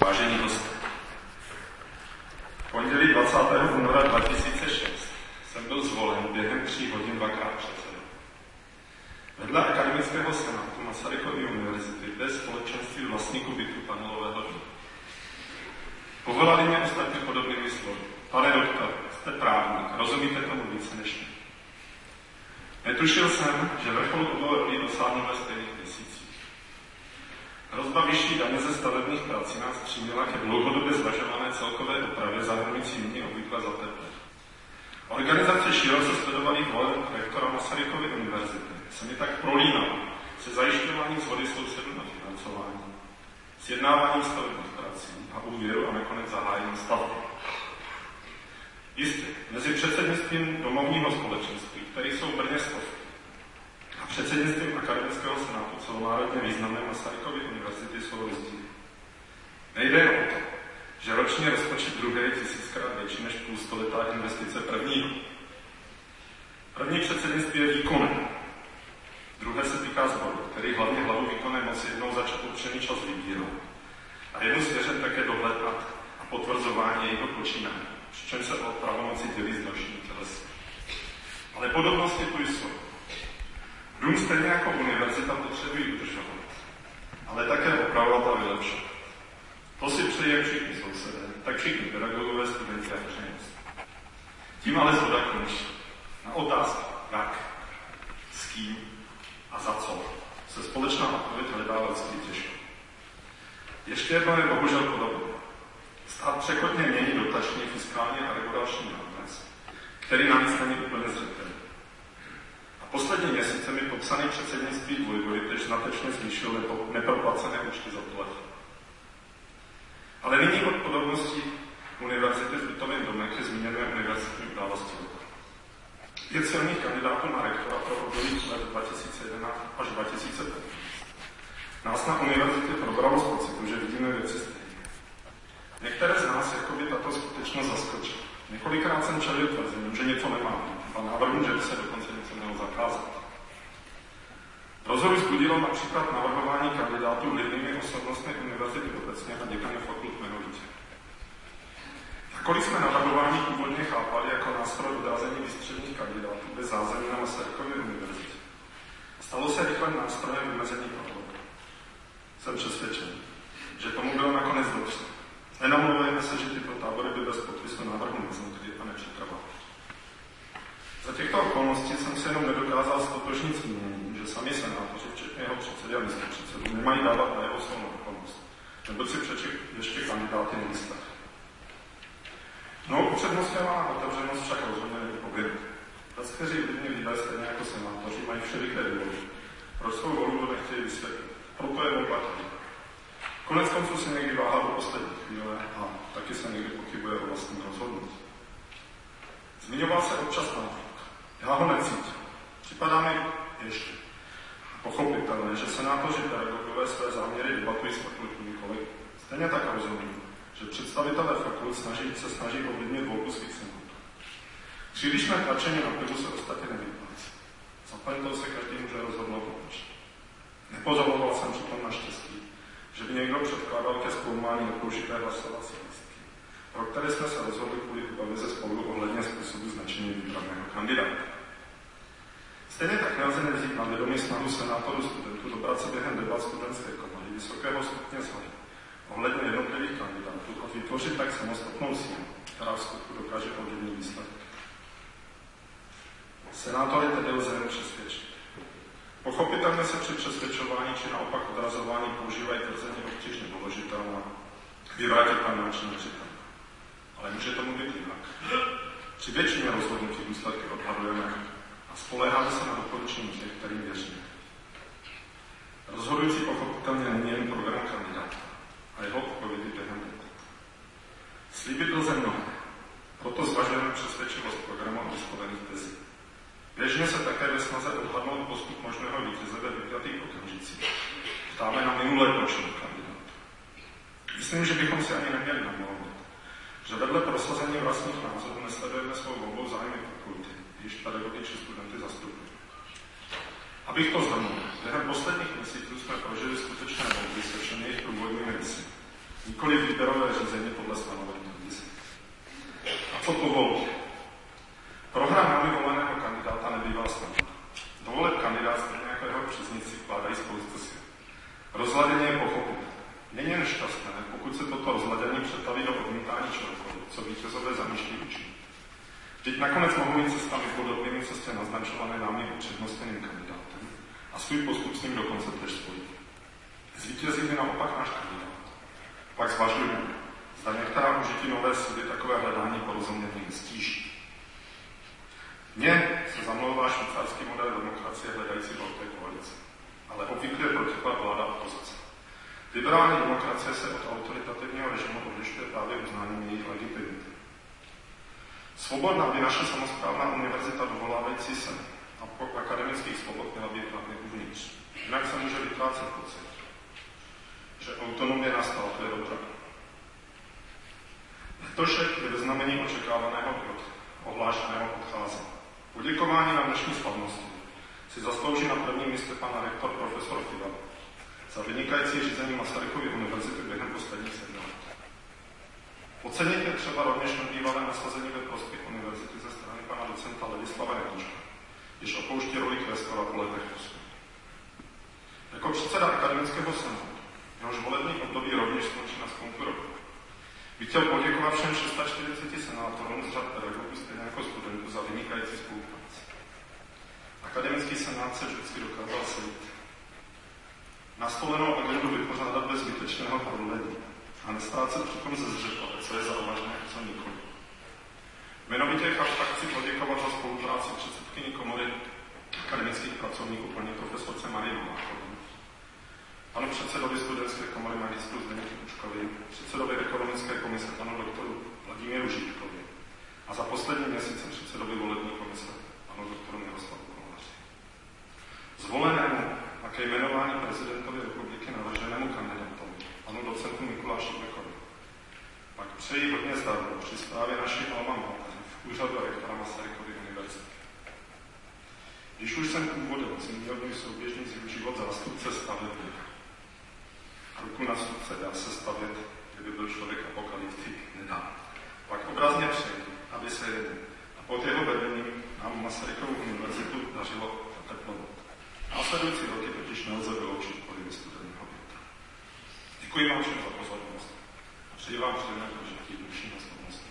Vážení hosté, pondělí 20. února 2006 jsem byl zvolen během tří hodin dvakrát předsedou. Vedle akademického senátu Masarykovy univerzity bez společenství vlastníků bytu panelového domu. Povolali mě ostatně podobnými slovy. Pane doktor, jste právník, rozumíte tomu více než mě. Netušil jsem, že vrchol obnovy dosáhnu ve měsících. Hrozba vyšší daně ze stavebních prací nás přiměla ke dlouhodobě zvažované celkové opravě zahrnující nyní obvykle za teple. Organizace široce sledovaných voleb rektora Masarykovy univerzity se mi tak prolínala se zajišťováním shody sousedů na financování, sjednáváním stavebních prací a úvěru a nakonec zahájením stavby. Jistě, mezi předsednictvím domovního společenství, které jsou Brně stovky, předsednictvím akademického senátu celonárodně významné Masarykovy univerzity rozdíly. Nejde o to, že roční rozpočet druhé je tisíckrát větší než půlstoletá investice prvního. První předsednictví je výkonné. Druhé se týká zboru, který hlavně hlavu výkonné moci jednou za určený čas vybírá. A jednu svěřen také dohled nad a potvrzování jejího počínání, přičemž se o pravomoci dělí s dalšími tělesy. Ale podobnosti tu jsou. Dům stejně jako univerzita potřebují udržovat, ale také opravovat a vylepšovat. To si přeje všichni sousedé, tak všichni pedagogové, studenti a veřejnost. Tím ale zhoda končí. Na otázku, jak, s kým a za co se společná odpověď hledá lidský těžko. Ještě jedno je bohužel podobné. Stát přechodně mění dotační, fiskální a regulační rámec, který navíc není úplně zřetelný. Poslední měsíce mi popsaný předsednictví dvojvody tež znatečně zvýšil neproplacené účty za telefon. Ale nyní od podobností univerzity v bytovém domě ke zmíněné univerzitní události Pět silných kandidátů na rektora pro období let 2011 až 2015 nás na univerzitě probralo z pocitu, že vidíme věci stejně. Některé z nás jako by tato skutečnost zaskočila. Několikrát jsem čelil tvrzením, že něco nemá a návrhu, že by se dokonce něco mělo zakázat. Rozhodu zbudilo například navrhování kandidátů vlivnými osobnostmi univerzity obecně a děkany fakult jmenovitě. Jakkoliv jsme navrhování původně chápali jako nástroj odrazení výstředních kandidátů bez zázemí na Masarykově univerzitě, stalo se rychlým nástrojem vymezení patologů. Jsem přesvědčen, že tomu bylo nakonec dobře. Nenamluvujeme se, že tyto tábory by bez podpisu návrhu neznikly a nepřitrvaly. Za těchto okolností jsem se jenom nedokázal stotožnit s míněním, že sami senátoři, včetně jeho předsedy a předsedů, nemají dávat na jeho svou okolnost, nebo si přečet ještě kandidáty na listách. No, upřednostňovaná otevřenost však rozhodně není povinná. kteří lidmi lidé, stejně jako senátoři, mají všeliké důvody. Proč svou volbu nechtějí vysvětlit? Proto je neplatí. Konec konců se někdy váhá do poslední chvíle a taky se někdy pochybuje o vlastním rozhodnutí. Zmiňoval se občas návrh. Já ho necítím. Připadá mi ještě pochopitelné, že senátoři pedagogové své záměry debatují s fakultními kolegy. Stejně tak rozumím, že představitelé fakult snaží, se snaží ovlivnit volbu svých senátů. Přílišné tlačení na pivu se ostatně nevyplácí. Zaplatil se každý může rozhodnout opačně. Nepozoroval jsem přitom naštěstí, že by někdo předkládal ke zkoumání nepoužité hlasovací lístky, pro které jsme se rozhodli kvůli obavě ze spolu ohledně způsobu značení vybraného kandidáta. Stejně tak nelze nevzít na vědomí snahu senátorů studentů dobrat se během debat studentské komory vysokého stupně zhody ohledně jednotlivých kandidátů a vytvořit tak samostatnou sílu, která v skutku dokáže ovlivnit výsledek. Senátory tedy lze jen přesvědčit. Pochopitelně se při přesvědčování či naopak odrazování používají tvrzení obtížně doložitelná, vyvrátit pan náčin přitom. Ale může tomu být jinak. Při většině rozhodnutí výsledky odhadujeme a spoléháme se na doporučení těch, kterým věříme. Rozhodující pochopitelně není jen program kandidáta a jeho odpovědi během Slíbit lze mnohé, proto zvažujeme přesvědčivost programu a vyslovených tezí. Běžně se také ve snaze odhadnout postup možného vítěze ve vypjatých okamžicích. Ptáme na minulé počinu kandidátů. Myslím, že bychom si ani neměli namlouvat, že vedle prosazení vlastních názorů nesledujeme svou volbou zájmy fakulty, již pedagogy či studenty zastupují. Abych to zhrnul, během posledních měsíců jsme prožili skutečné volby všemi jejich průvodními rysy. nikoli výběrové řízení podle stanovených vízy. A co povolí? Prohra námi voleného kandidáta nebývá snadná. Dovolit kandidát stejně jako jeho příznici vkládají spoustu si. Rozladění je pochopit. Není jen šťastné, pokud se toto rozladění přetaví do odmítání čehokoliv, co vítězové zamýšlí učinit. Teď nakonec mohou jít cestami podobnými cestě naznačované námi upřednostněným kandidátem a svůj postup s ním dokonce tež spojit. Zvítězí by naopak náš kandidát. Pak zvažujeme, zda některá užití nové síly takové hledání porozumění nestíží. Mně se zamlouvá švýcarský model demokracie hledající velké koalice, ale obvykle protiklad vláda opozice. Liberální demokracie se od autoritativního režimu odlišuje právě uznáním jejich legitimity. Svobodná by naše samozprávná univerzita dovolávající se a po akademických svobod měla být hlavně uvnitř. Jinak se může vytvácet pocit, že autonomie nastala, to je dobré. Letošek je ve znamení očekávaného ohlášeného odcházení. Poděkování na dnešní slavnosti si zaslouží na prvním místě pana rektor profesor Fival za vynikající řízení Masarykovy univerzity během posledních sedmi let. Ocenit je třeba rovněž nebývalé nasazení ve prospěch univerzity ze strany pana docenta Ladislava Jakučka, když opouští roli kvestora po letech Jako předseda akademického senátu, jehož volební období rovněž skončí na sklonku roku, bych chtěl poděkovat všem 640 senátorům z řad pedagogů, stejně jako studentů, za vynikající spolupráci. Akademický senát se vždycky dokázal sejít. Nastolenou agendu vypořádat bez zbytečného prodlení a nestrácet přitom ze zřetele, co je závažné a co nikoli. Jmenovitě chci poděkovat za spolupráci předsedkyni komory akademických pracovníků paní profesorce Marie Novákové, panu předsedovi studentské komory magistru Zdeněku Kučkovi, předsedovi ekonomické komise panu doktoru Vladimíru Žítkovi a za poslední měsíce předsedovi volební přeji hodně zdaru při zprávě naší alma mater v úřadu rektora Masarykovy univerzity. Když už jsem úvodem zmínil můj souběžný život zástupce stavebník, ruku na srdce dá se stavět, kdyby byl člověk apokalyptik, nedá. Pak obrazně přeji, aby se jeden a pod jeho vedením nám Masarykovu univerzitu dařilo teplovat. Následující roky totiž nelze vyloučit pohyby studeného větra. Děkuji vám všem za pozornost Przyjęłam się na to, że musimy z pomocą.